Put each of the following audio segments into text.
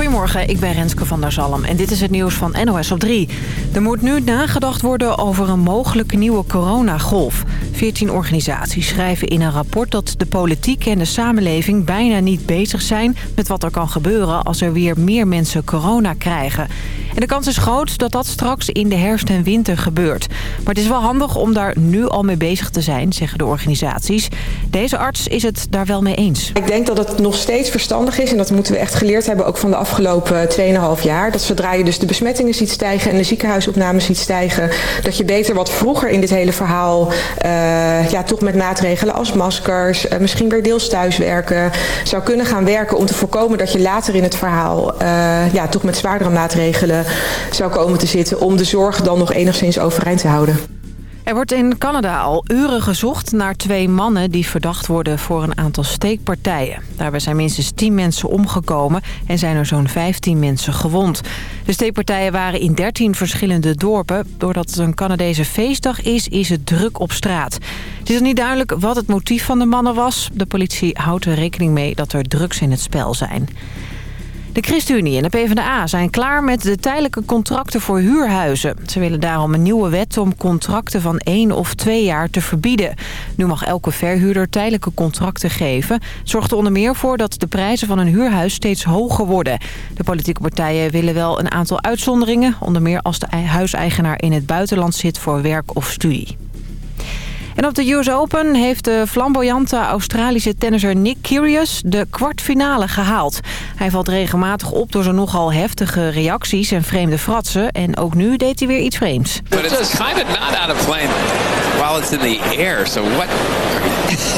Goedemorgen, ik ben Renske van der Zalm en dit is het nieuws van NOS op 3. Er moet nu nagedacht worden over een mogelijke nieuwe coronagolf. 14 organisaties schrijven in een rapport dat de politiek en de samenleving bijna niet bezig zijn met wat er kan gebeuren als er weer meer mensen corona krijgen. En de kans is groot dat dat straks in de herfst en winter gebeurt. Maar het is wel handig om daar nu al mee bezig te zijn, zeggen de organisaties. Deze arts is het daar wel mee eens. Ik denk dat het nog steeds verstandig is, en dat moeten we echt geleerd hebben ook van de afgelopen 2,5 jaar. Dat zodra je dus de besmettingen ziet stijgen en de ziekenhuisopnames ziet stijgen, dat je beter wat vroeger in dit hele verhaal, uh, ja, toch met maatregelen als maskers, uh, misschien weer deels thuiswerken, zou kunnen gaan werken om te voorkomen dat je later in het verhaal, uh, ja, toch met zwaardere maatregelen zou komen te zitten om de zorg dan nog enigszins overeind te houden. Er wordt in Canada al uren gezocht naar twee mannen die verdacht worden voor een aantal steekpartijen. Daarbij zijn minstens 10 mensen omgekomen en zijn er zo'n 15 mensen gewond. De steekpartijen waren in 13 verschillende dorpen. Doordat het een Canadese feestdag is, is het druk op straat. Het is niet duidelijk wat het motief van de mannen was. De politie houdt er rekening mee dat er drugs in het spel zijn. De ChristenUnie en de PvdA zijn klaar met de tijdelijke contracten voor huurhuizen. Ze willen daarom een nieuwe wet om contracten van één of twee jaar te verbieden. Nu mag elke verhuurder tijdelijke contracten geven. Zorgt er onder meer voor dat de prijzen van een huurhuis steeds hoger worden. De politieke partijen willen wel een aantal uitzonderingen. Onder meer als de huiseigenaar in het buitenland zit voor werk of studie. En op de US Open heeft de flamboyante Australische tennisser Nick Kyrgios de kwartfinale gehaald. Hij valt regelmatig op door zijn nogal heftige reacties en vreemde fratsen. En ook nu deed hij weer iets vreemds. It's kind out of plane while it's in the air. So what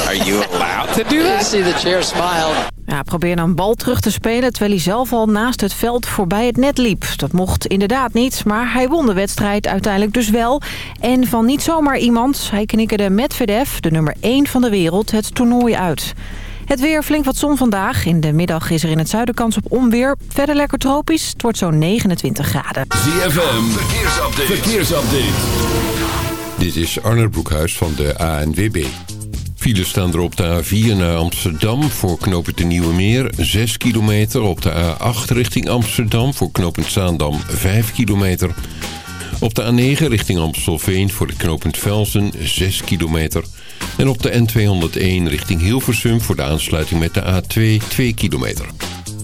are you allowed to do that? see the chair smile. Ja, probeerde een bal terug te spelen terwijl hij zelf al naast het veld voorbij het net liep. Dat mocht inderdaad niet, maar hij won de wedstrijd uiteindelijk dus wel. En van niet zomaar iemand, hij knikkerde Medvedev, de nummer 1 van de wereld, het toernooi uit. Het weer flink wat zon vandaag. In de middag is er in het zuiden kans op onweer. Verder lekker tropisch. Het wordt zo'n 29 graden. ZFM, verkeersupdate. verkeersupdate. Dit is Arnold Broekhuis van de ANWB. Files staan er op de A4 naar Amsterdam voor knooppunt de Nieuwe Meer 6 kilometer. Op de A8 richting Amsterdam voor knooppunt Zaandam 5 kilometer. Op de A9 richting Amstelveen voor de knooppunt Velsen 6 kilometer. En op de N201 richting Hilversum voor de aansluiting met de A2 2 kilometer.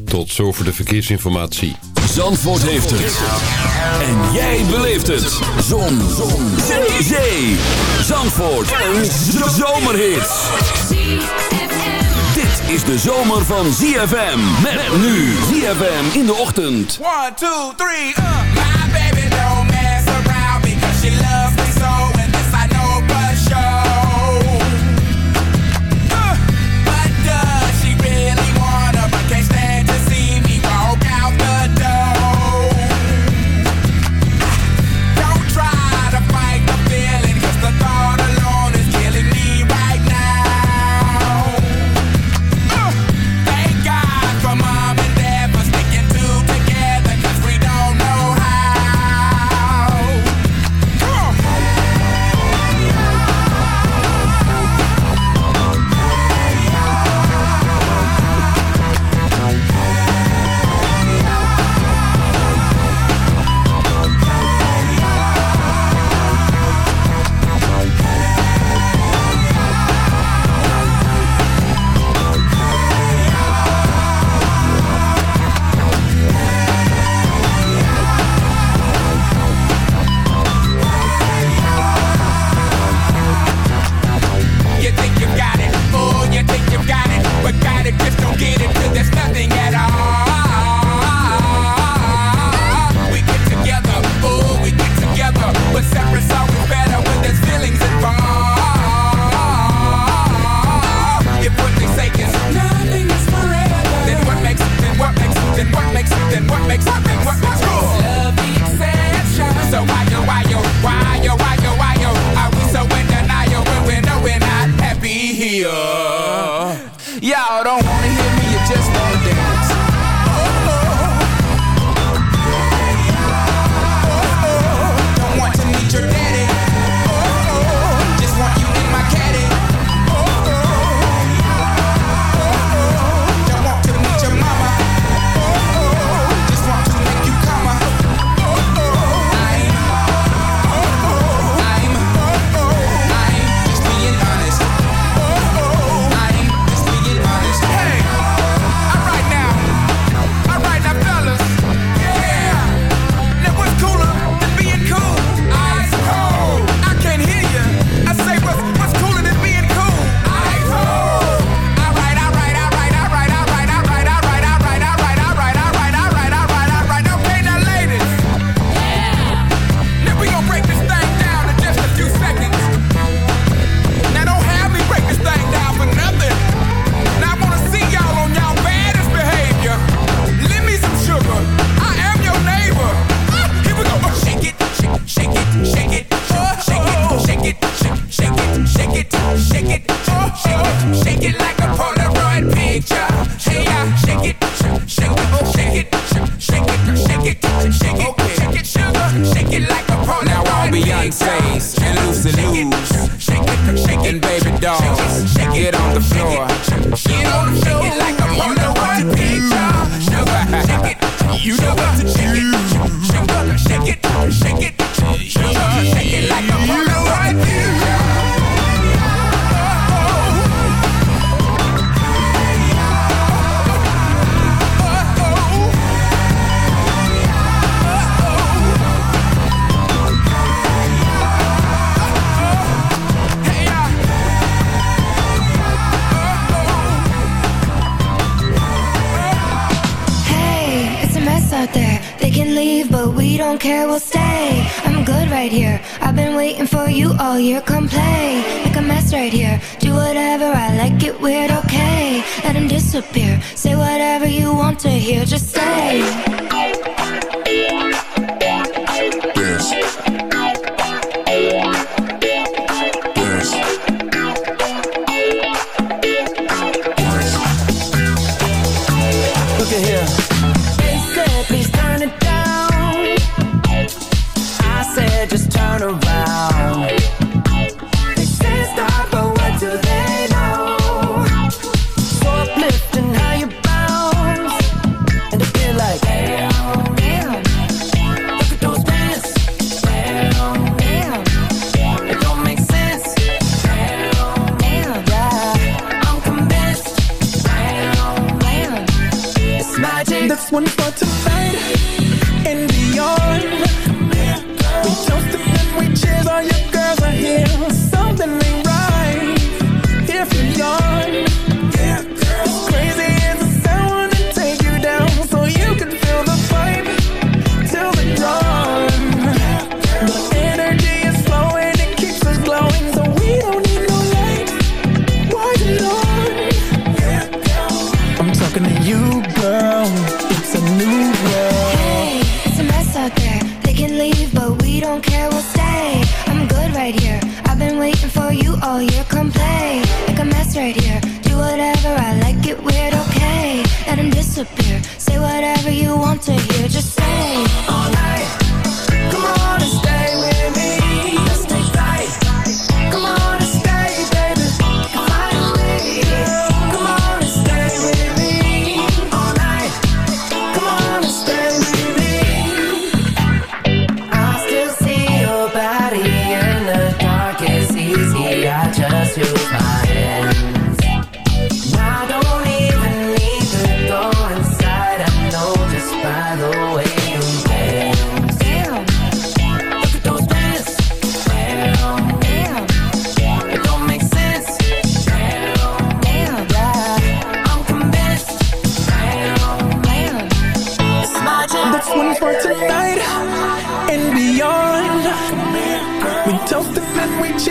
Tot zover de verkeersinformatie. Zandvoort heeft het. En jij beleeft het. Zon. Zon. Zee. Zee. Zandvoort. Een zomerhit. Dit is de zomer van ZFM. Met nu ZFM in de ochtend. 1, 2, 3, uh.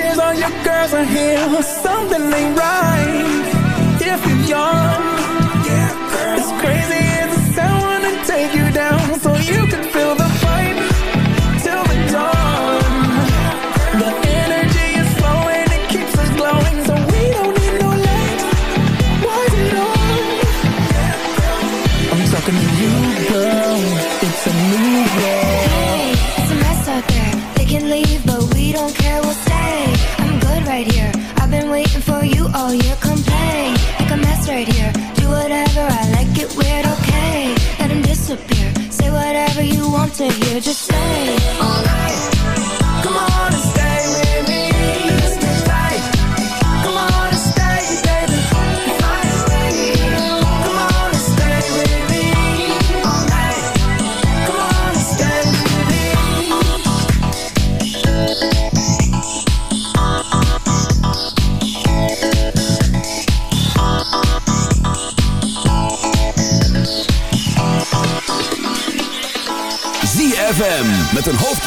years, all your girls are here. Something ain't right. If you're young, yeah, girl. it's crazy as it sound when take you down.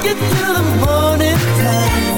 make it through the morning. time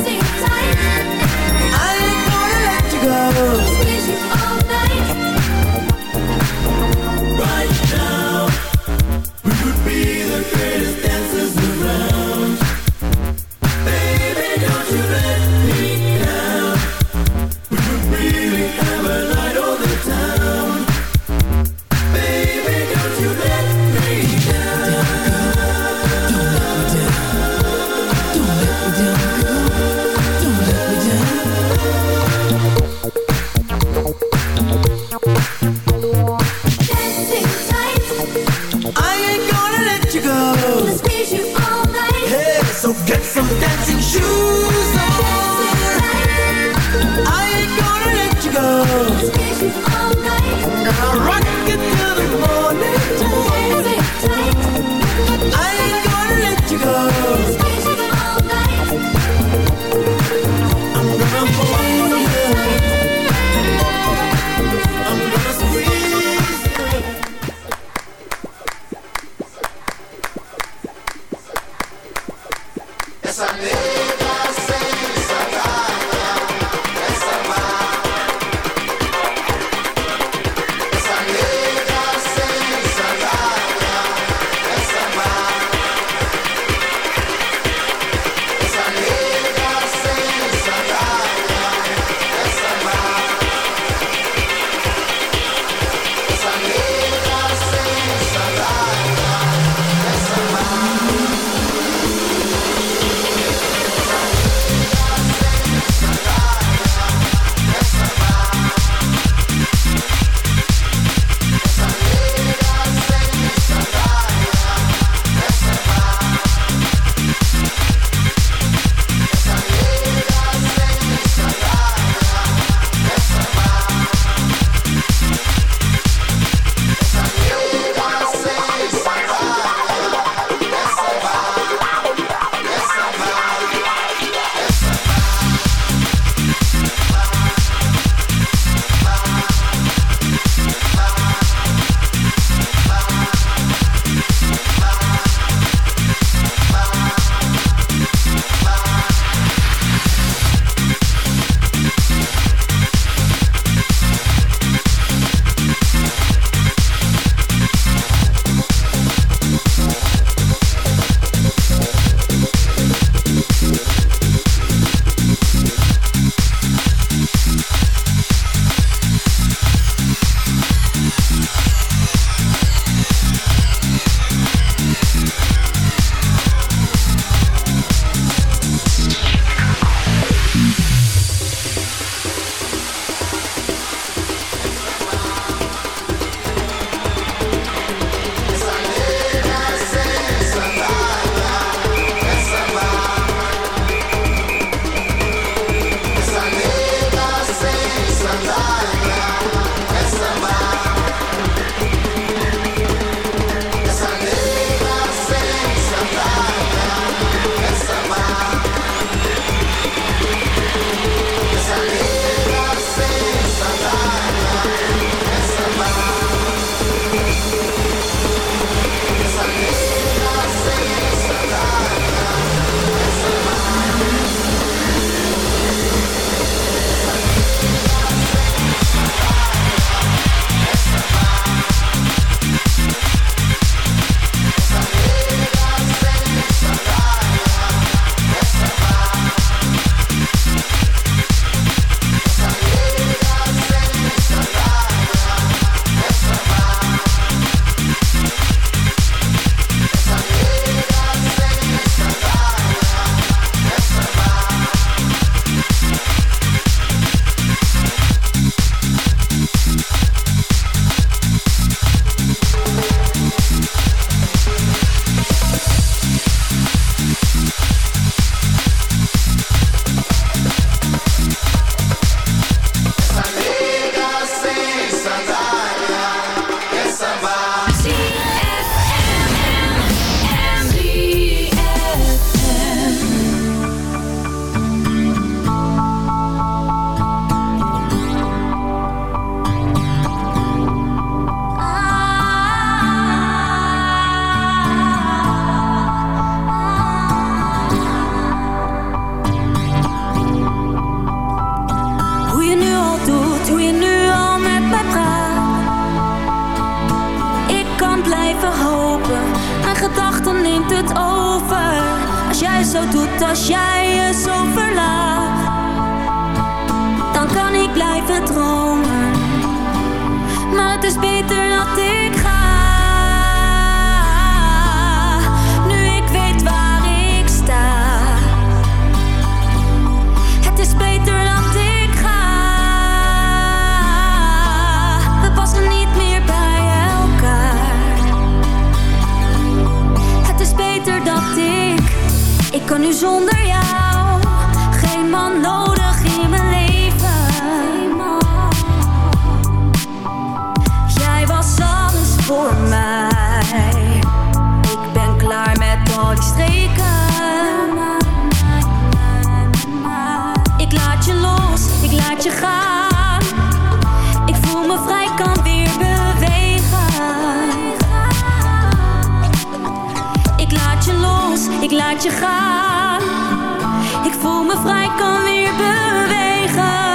Vrij kan weer bewegen.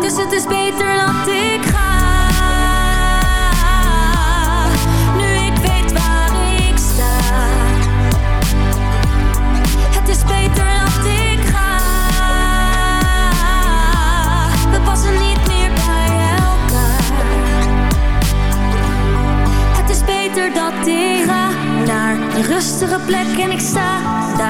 Dus het is beter dat ik ga nu ik weet waar ik sta. Het is beter dat ik ga. We passen niet meer bij elkaar. Het is beter dat ik ga naar een rustige plek en ik sta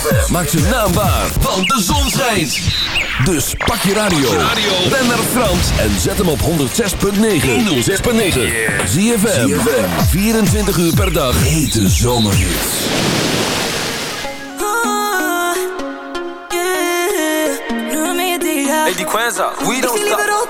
ZFM. Maak zijn naam waar, want de zon schijnt. Dus pak je radio. Ben naar Frans en zet hem op 106.9. 106.9. ZFM. 24 uur per dag. Hete zomerhits. Hey, die Quenza, we don't stop.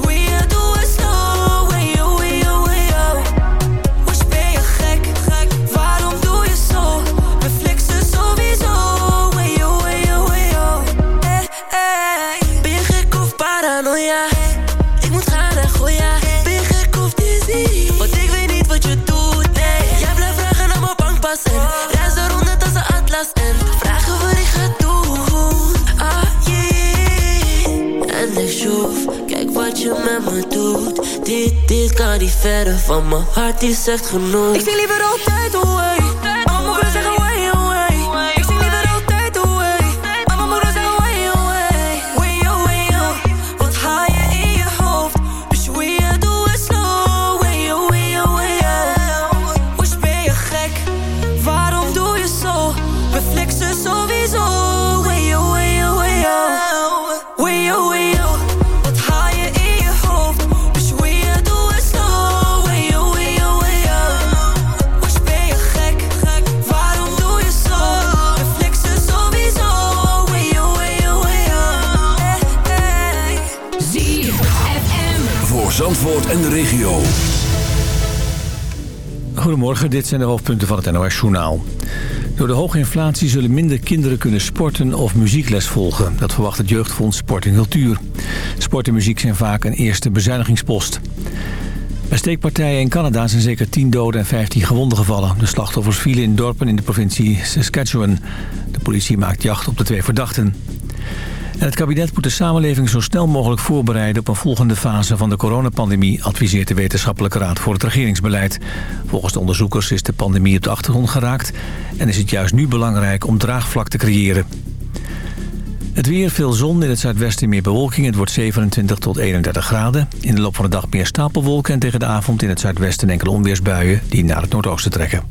Verder van mijn hart, die zegt genoeg. Ik zie liever altijd away. Maar mijn moeder Goedemorgen, dit zijn de hoofdpunten van het NOS-journaal. Door de hoge inflatie zullen minder kinderen kunnen sporten of muziekles volgen. Dat verwacht het Jeugdfonds Sport en Cultuur. Sport en muziek zijn vaak een eerste bezuinigingspost. Bij steekpartijen in Canada zijn zeker 10 doden en 15 gewonden gevallen. De slachtoffers vielen in dorpen in de provincie Saskatchewan. De politie maakt jacht op de twee verdachten. Het kabinet moet de samenleving zo snel mogelijk voorbereiden... op een volgende fase van de coronapandemie... adviseert de Wetenschappelijke Raad voor het Regeringsbeleid. Volgens de onderzoekers is de pandemie op de achtergrond geraakt... en is het juist nu belangrijk om draagvlak te creëren. Het weer, veel zon, in het zuidwesten meer bewolking. Het wordt 27 tot 31 graden. In de loop van de dag meer stapelwolken... en tegen de avond in het zuidwesten enkele onweersbuien... die naar het noordoosten trekken.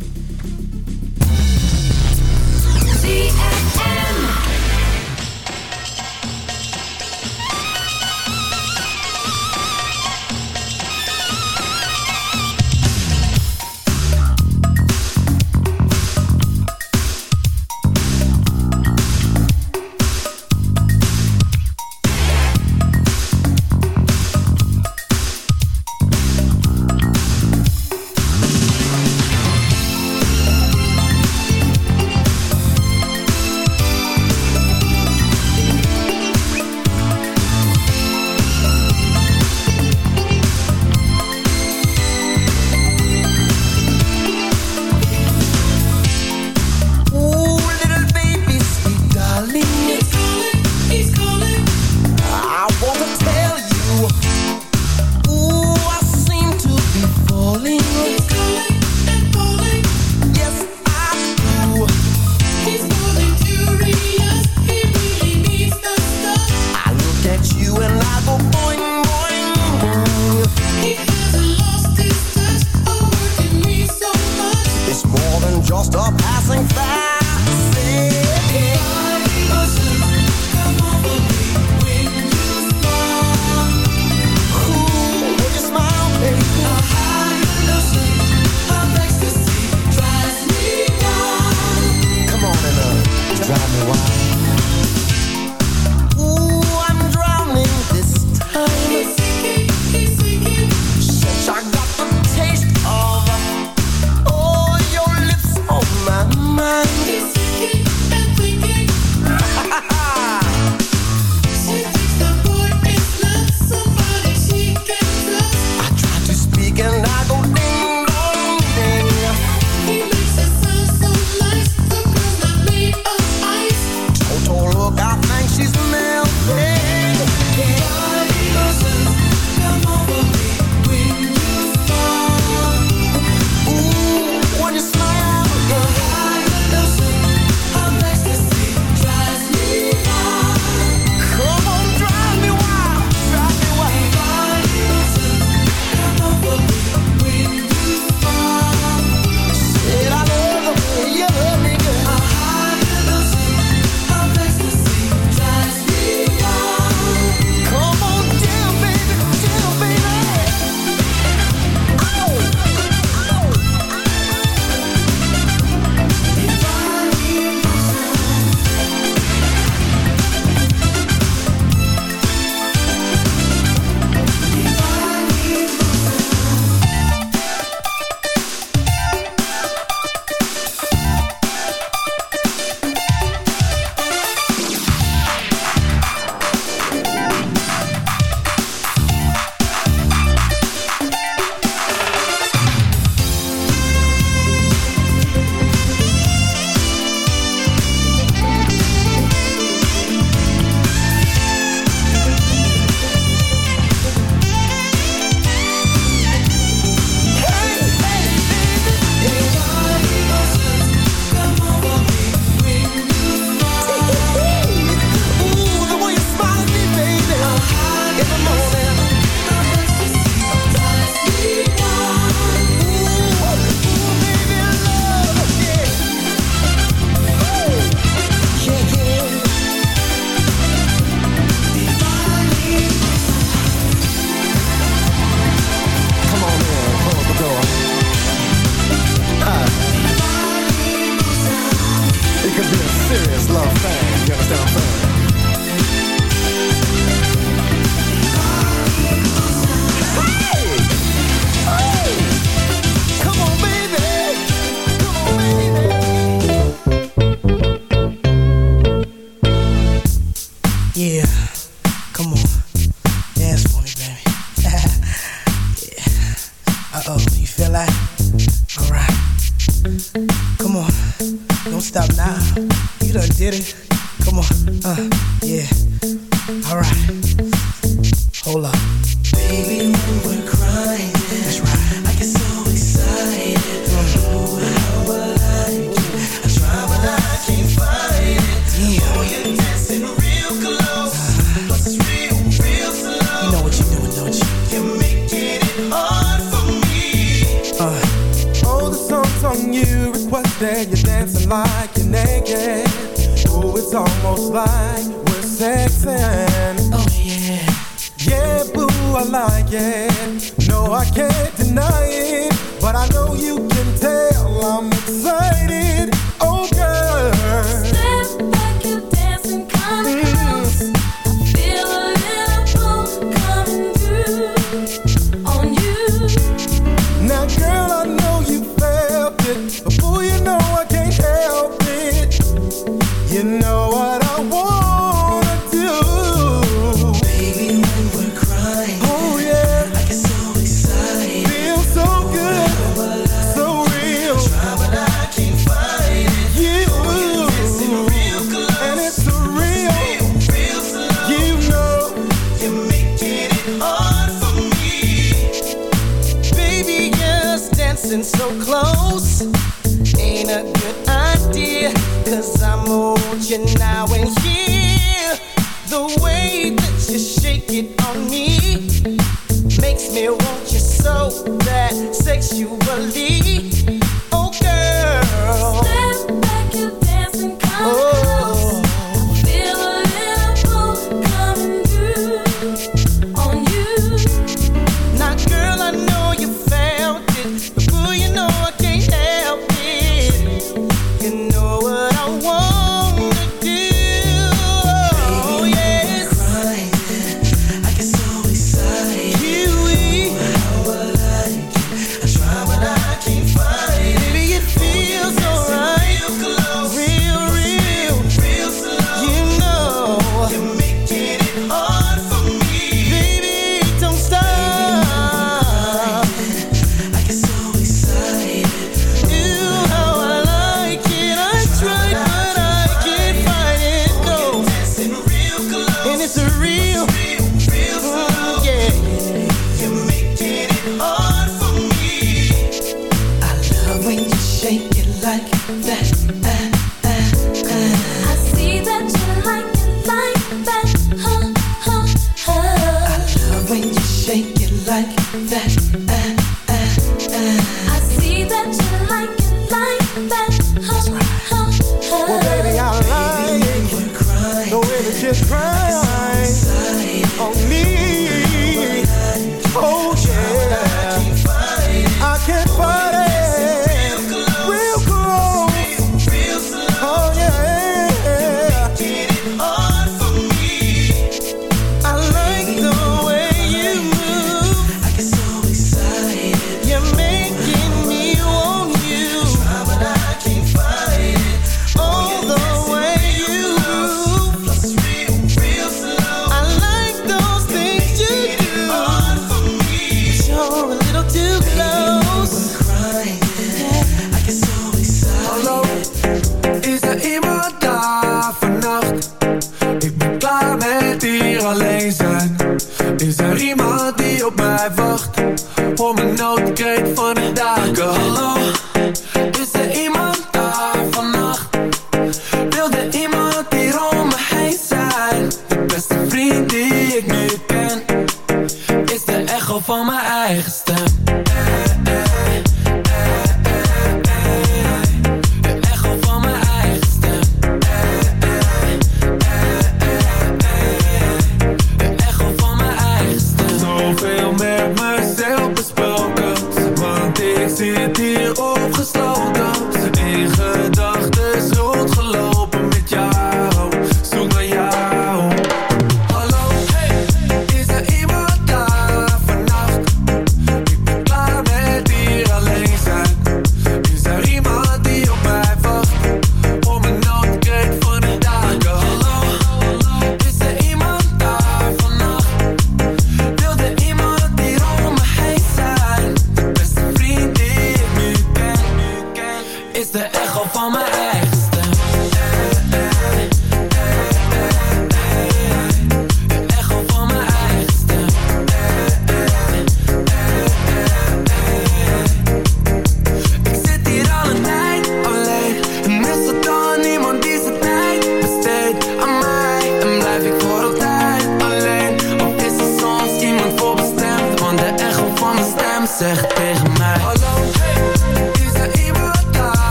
Is de echo van mijn eigen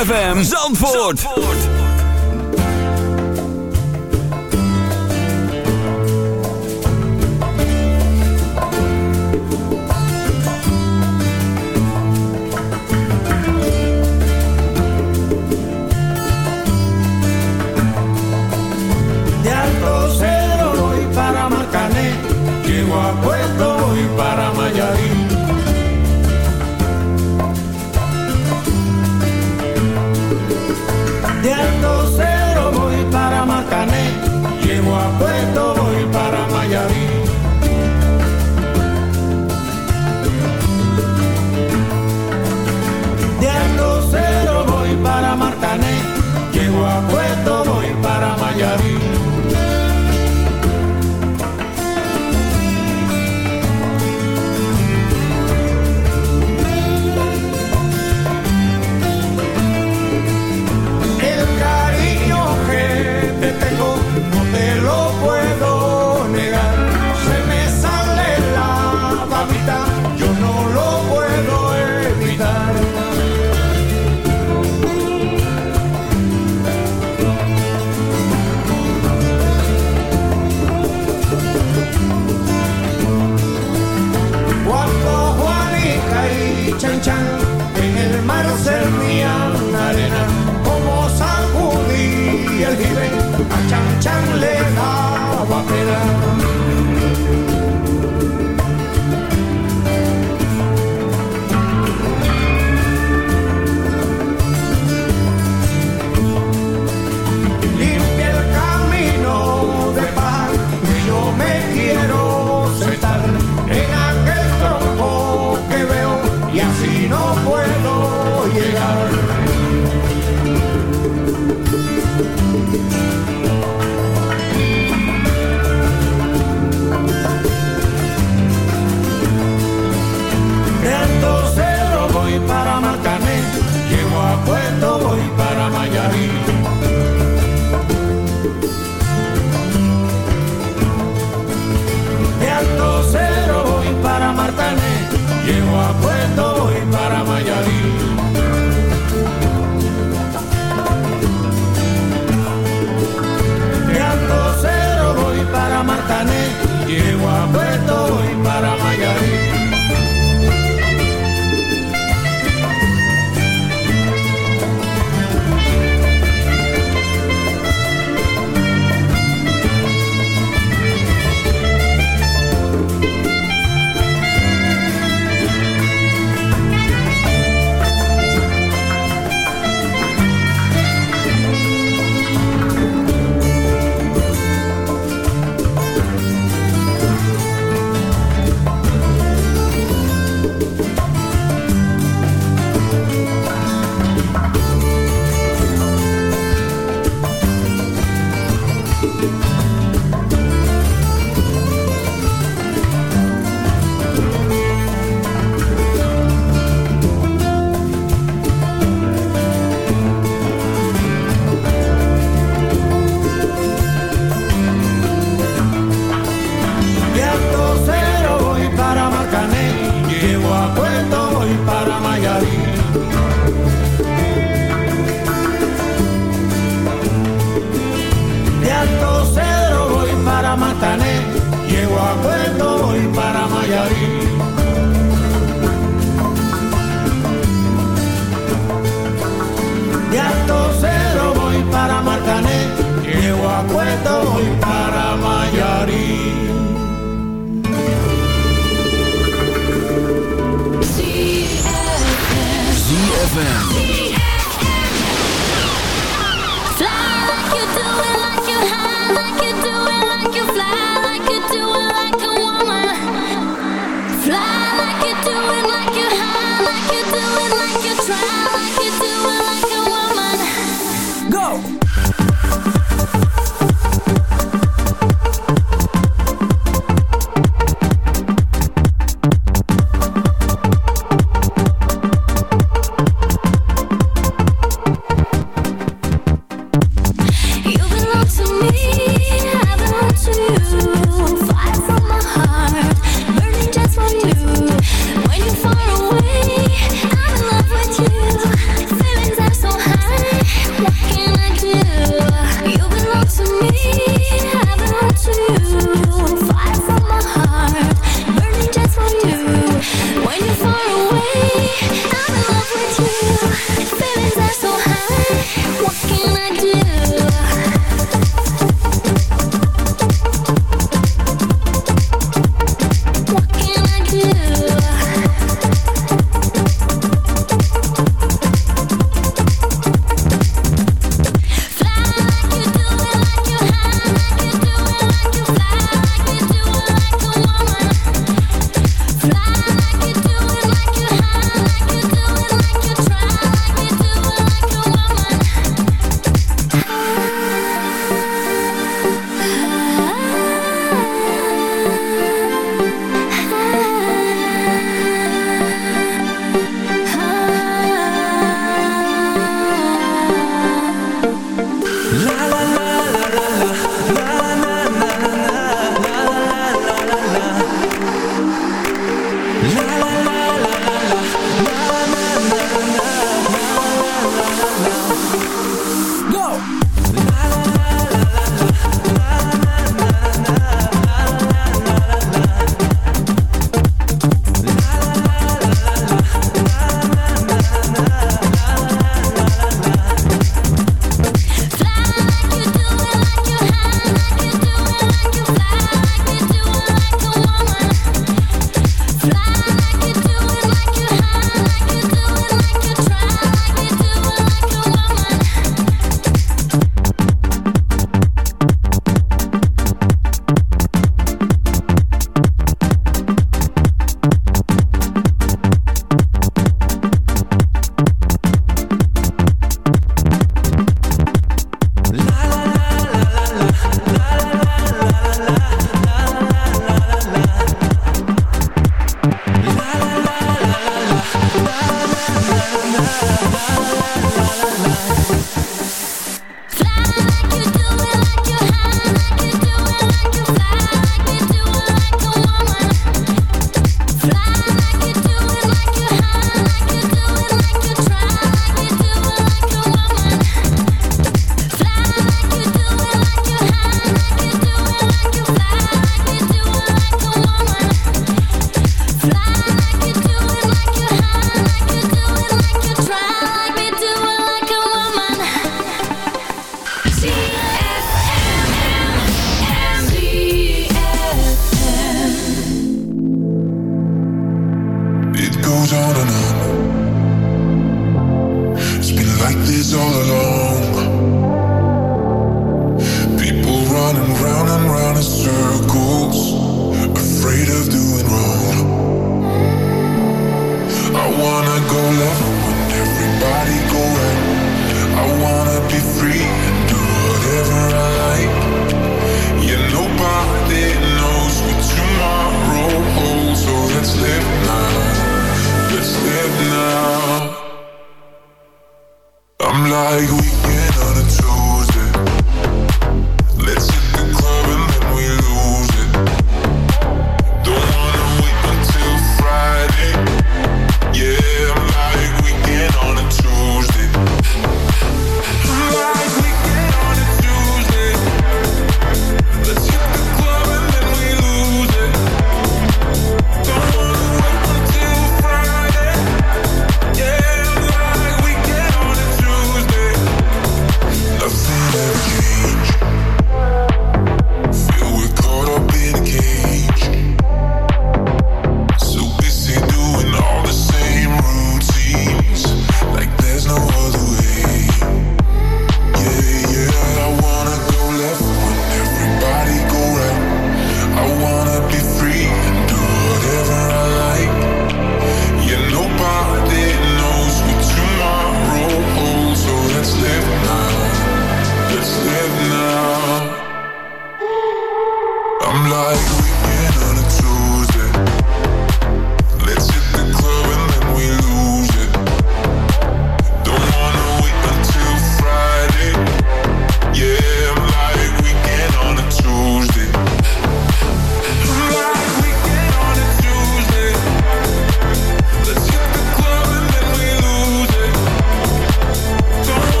ZFM Zandvoort.